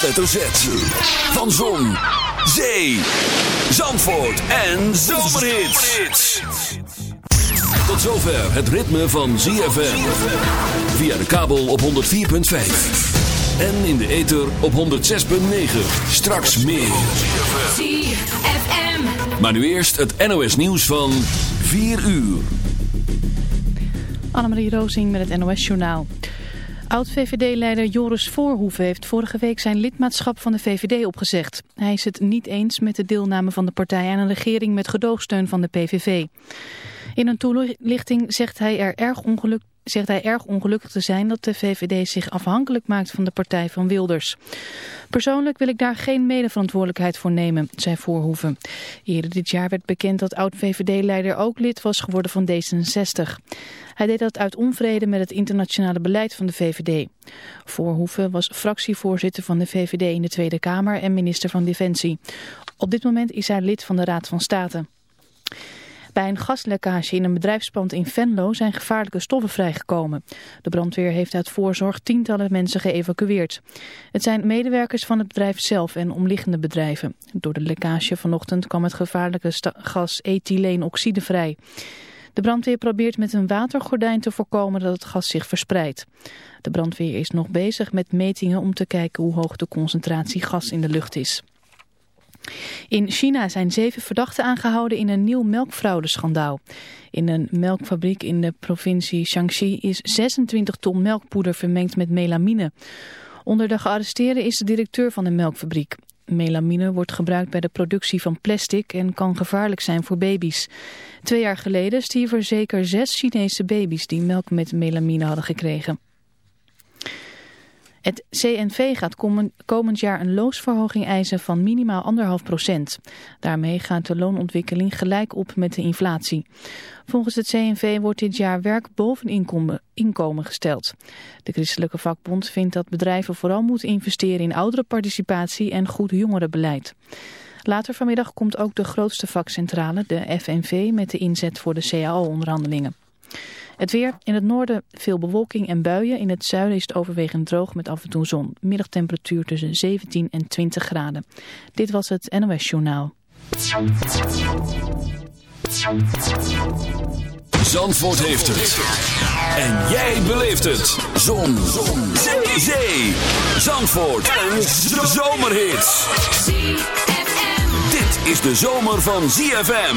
hoofdletter Z. Van Zon, Zee, Zandvoort en Zomerhits. Tot zover het ritme van ZFM. Via de kabel op 104.5. En in de ether op 106.9. Straks meer. ZFM. Maar nu eerst het NOS nieuws van 4 uur. Annemarie Rozing met het NOS Journaal. Oud-VVD-leider Joris Voorhoeven heeft vorige week zijn lidmaatschap van de VVD opgezegd. Hij is het niet eens met de deelname van de partij aan een regering met gedoogsteun van de PVV. In een toelichting zegt hij er erg ongeluk zegt hij erg ongelukkig te zijn dat de VVD zich afhankelijk maakt van de partij van Wilders. Persoonlijk wil ik daar geen medeverantwoordelijkheid voor nemen, zei Voorhoeven. Eerder dit jaar werd bekend dat oud-VVD-leider ook lid was geworden van D66. Hij deed dat uit onvrede met het internationale beleid van de VVD. Voorhoeven was fractievoorzitter van de VVD in de Tweede Kamer en minister van Defensie. Op dit moment is hij lid van de Raad van State. Bij een gaslekkage in een bedrijfspand in Venlo zijn gevaarlijke stoffen vrijgekomen. De brandweer heeft uit voorzorg tientallen mensen geëvacueerd. Het zijn medewerkers van het bedrijf zelf en omliggende bedrijven. Door de lekkage vanochtend kwam het gevaarlijke gas ethyleenoxide vrij. De brandweer probeert met een watergordijn te voorkomen dat het gas zich verspreidt. De brandweer is nog bezig met metingen om te kijken hoe hoog de concentratie gas in de lucht is. In China zijn zeven verdachten aangehouden in een nieuw melkfraudeschandaal. In een melkfabriek in de provincie Shaanxi is 26 ton melkpoeder vermengd met melamine. Onder de gearresteerden is de directeur van de melkfabriek. Melamine wordt gebruikt bij de productie van plastic en kan gevaarlijk zijn voor baby's. Twee jaar geleden stierven zeker zes Chinese baby's die melk met melamine hadden gekregen. Het CNV gaat komend jaar een loonsverhoging eisen van minimaal 1,5 procent. Daarmee gaat de loonontwikkeling gelijk op met de inflatie. Volgens het CNV wordt dit jaar werk boven inkomen, gesteld. De christelijke vakbond vindt dat bedrijven vooral moeten investeren in ouderenparticipatie en goed jongerenbeleid. Later vanmiddag komt ook de grootste vakcentrale, de FNV, met de inzet voor de CAO-onderhandelingen. Het weer in het noorden veel bewolking en buien. In het zuiden is het overwegend droog met af en toe zon. Middagtemperatuur tussen 17 en 20 graden. Dit was het NOS Journaal. Zandvoort heeft het. En jij beleeft het. Zon. zon. Zee. Zee. Zandvoort. Een zomerhit. Dit is de zomer van ZFM.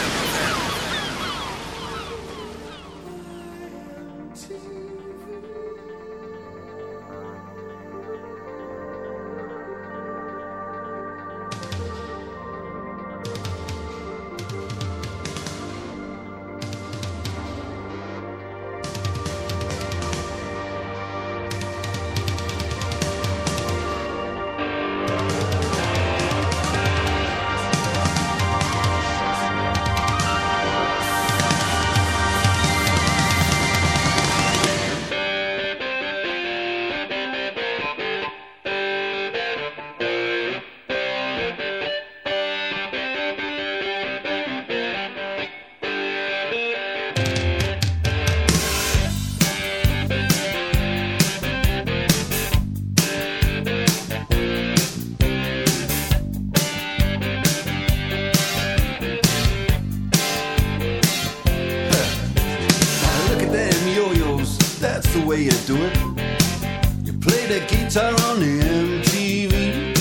The guitar on the MTV.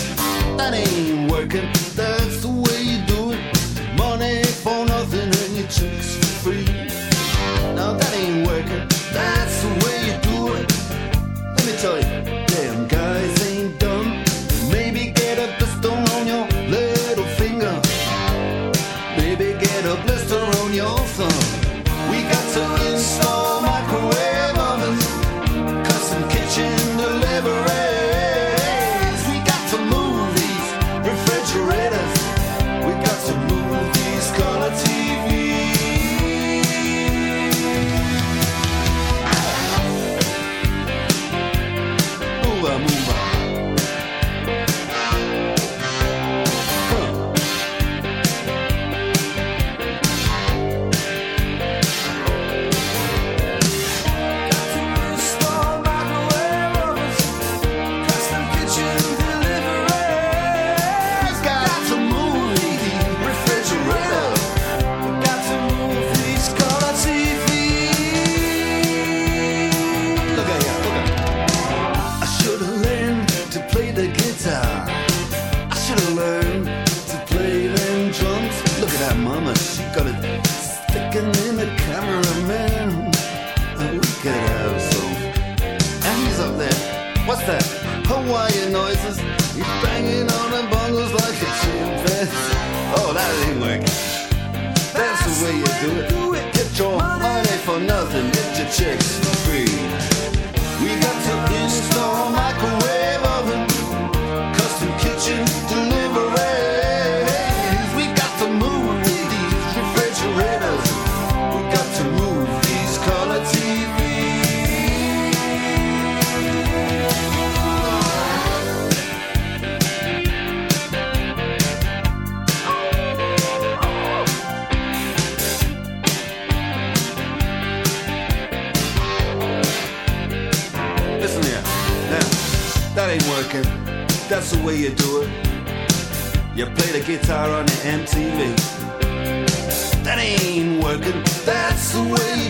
That ain't working. That guitar on MTV. That ain't working, that's the way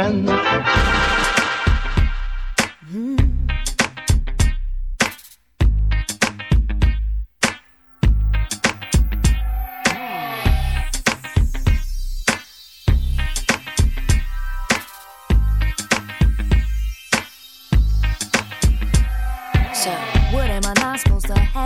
friend.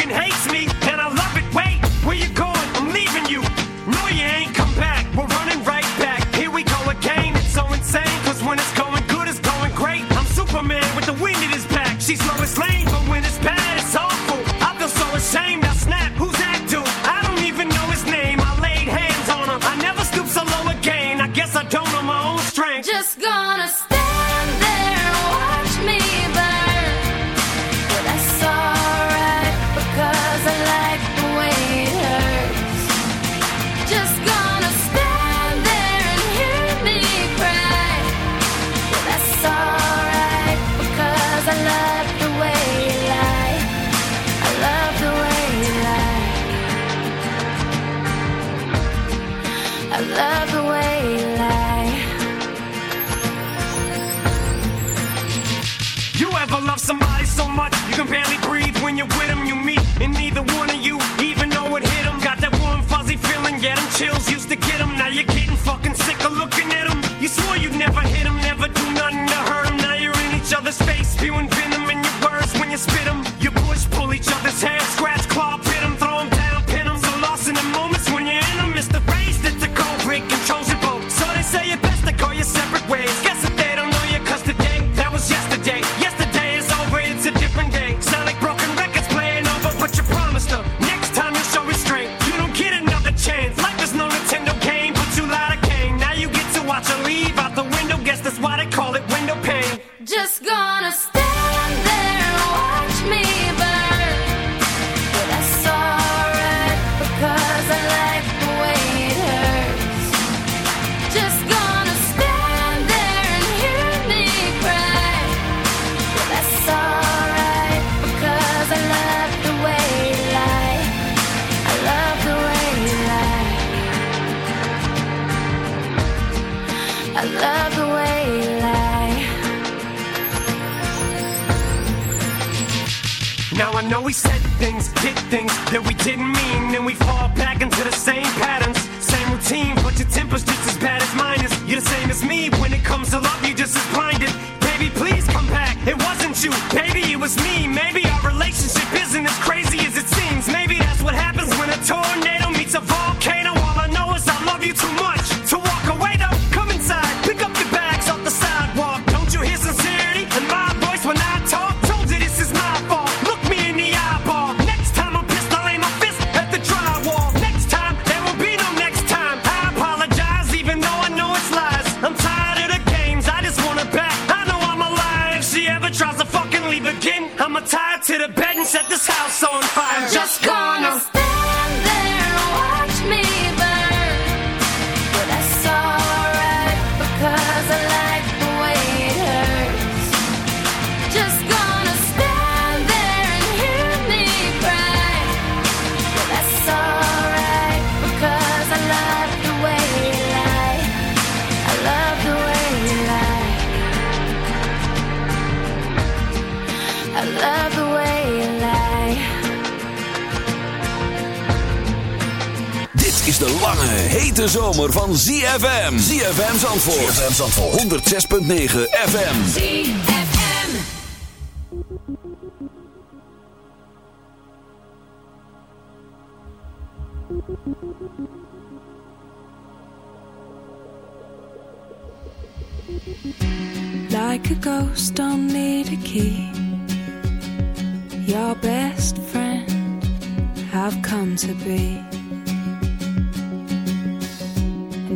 fucking hates me. Zandvoort. ZFM Zandvoort. 106.9 FM. ZFM. Like a ghost, don't need a key. Your best friend, I've come to be.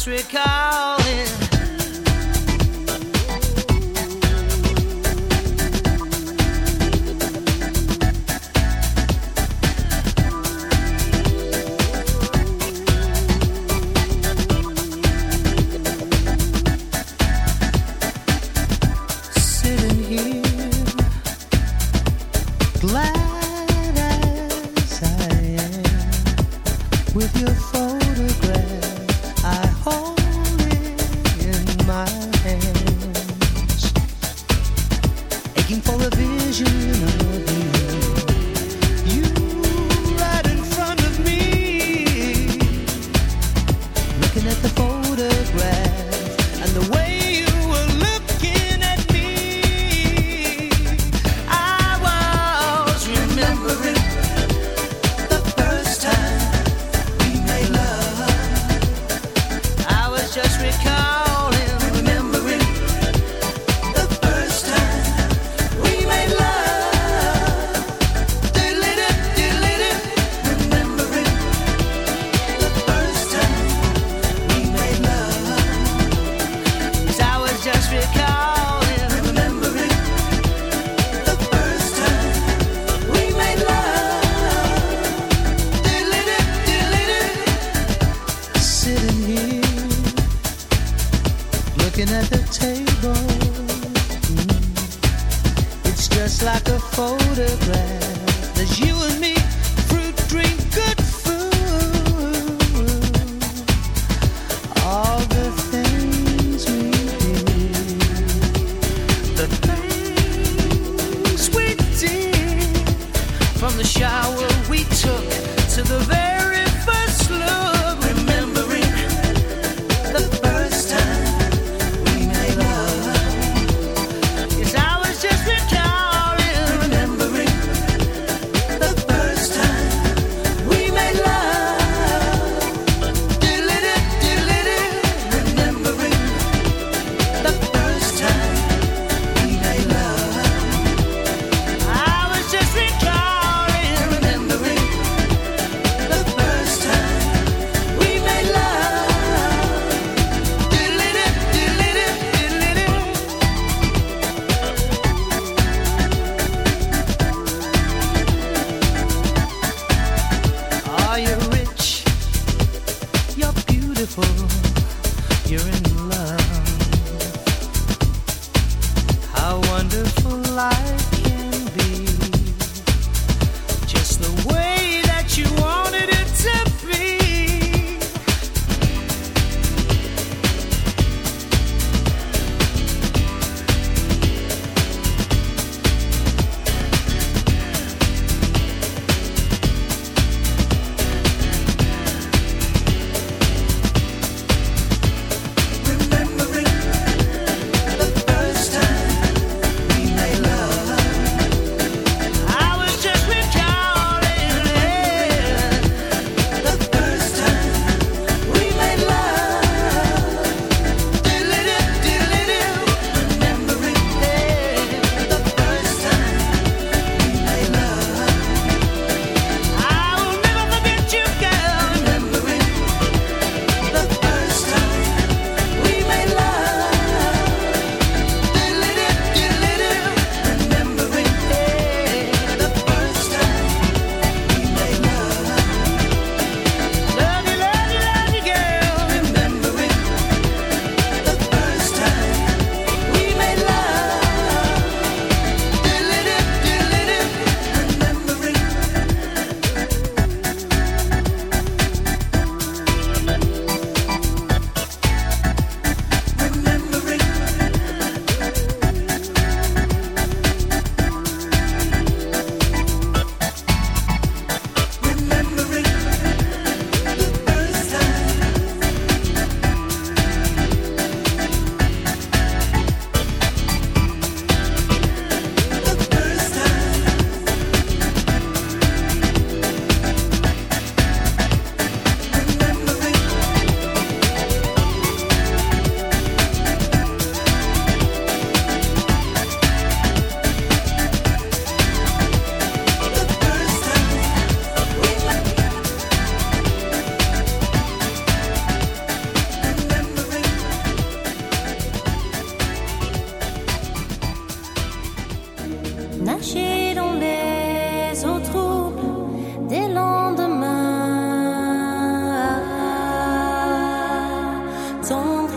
Africa. photograph.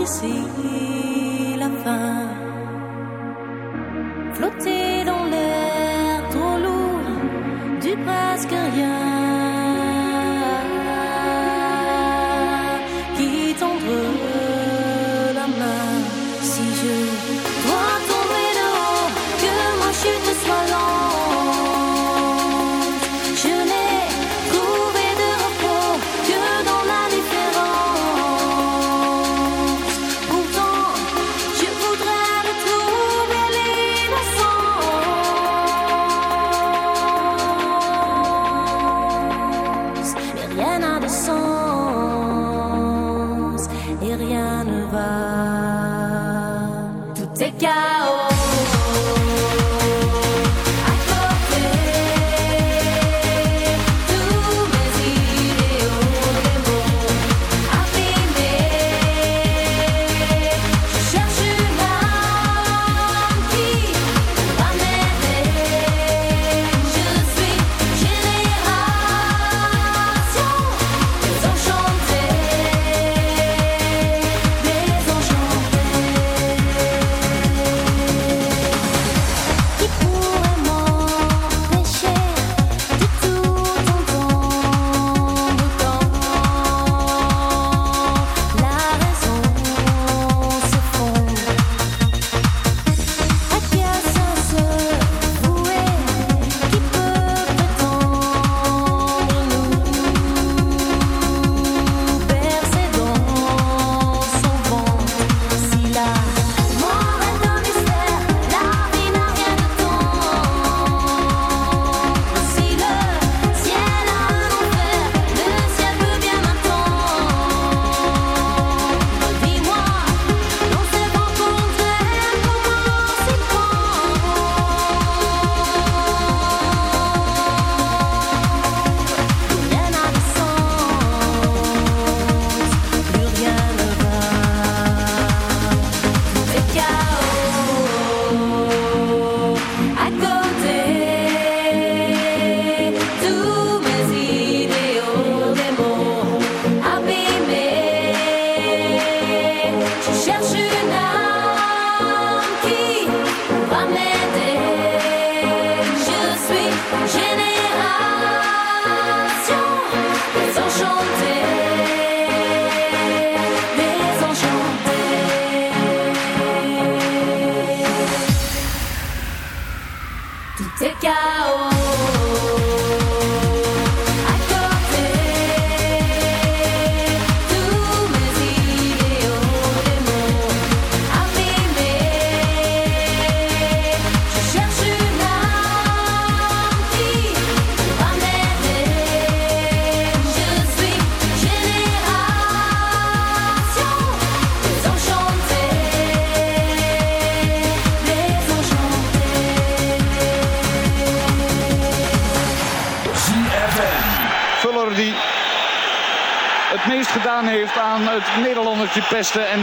see.